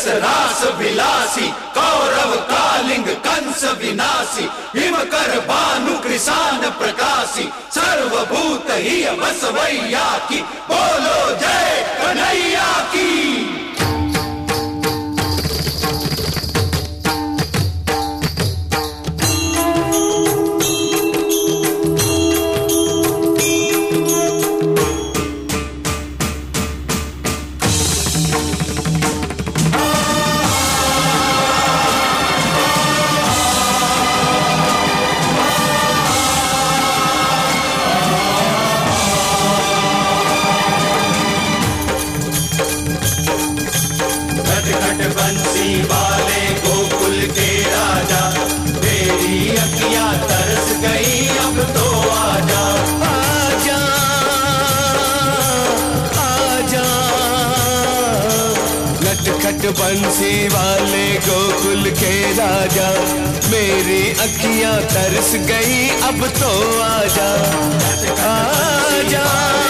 Yes रास विलासी कौरव कालिंग कंस विनाशी him कर भानु कृषान प्रकाशी सर्वभूत ही बस वैया की बंसी वाले गोकुल के राजा। मेरी अखियाँ तरस गई अब तो आजा। आजा।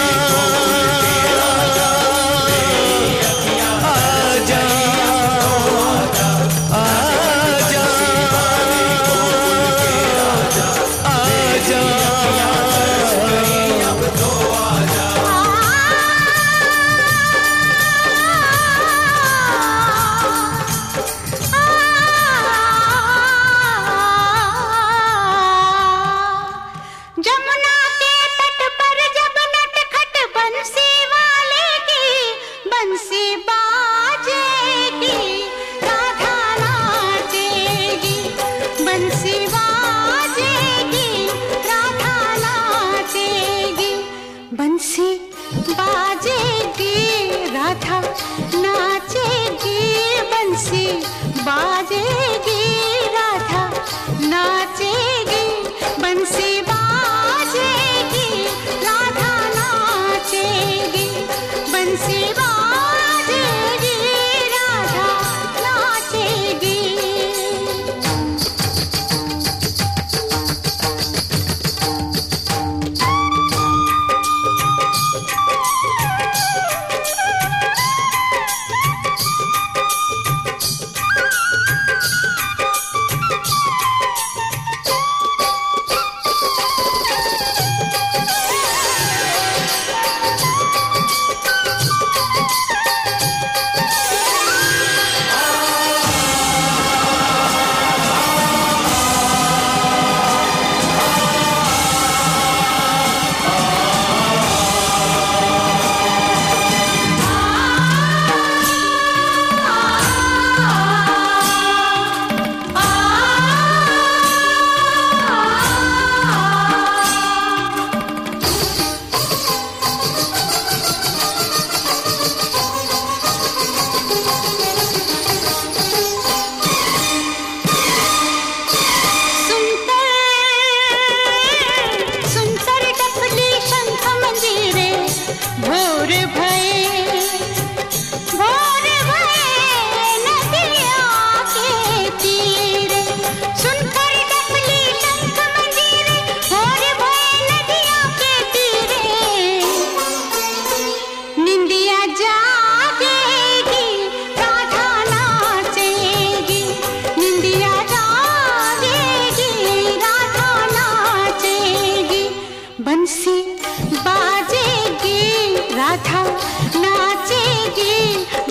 नाचेगी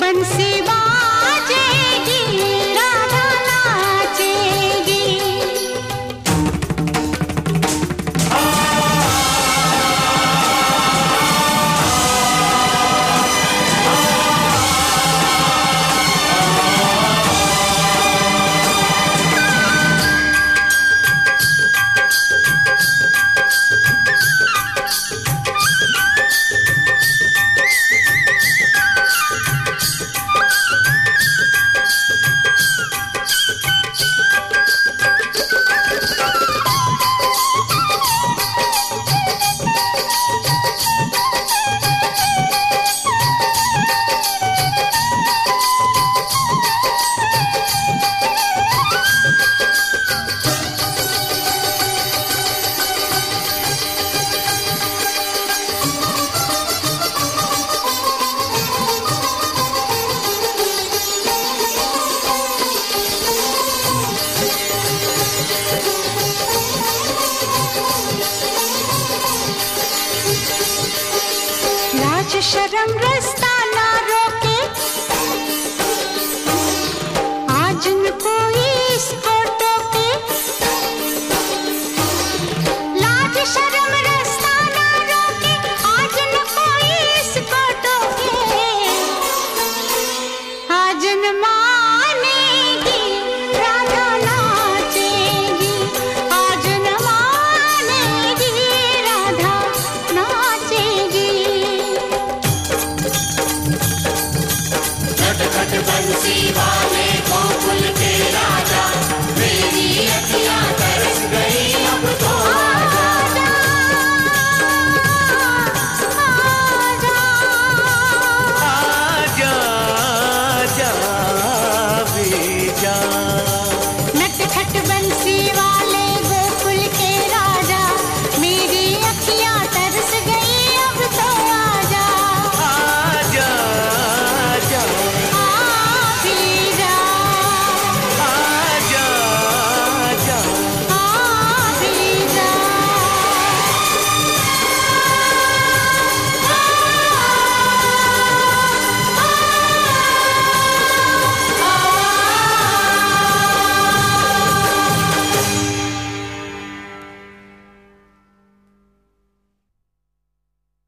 बंसी बाजेगी शर्म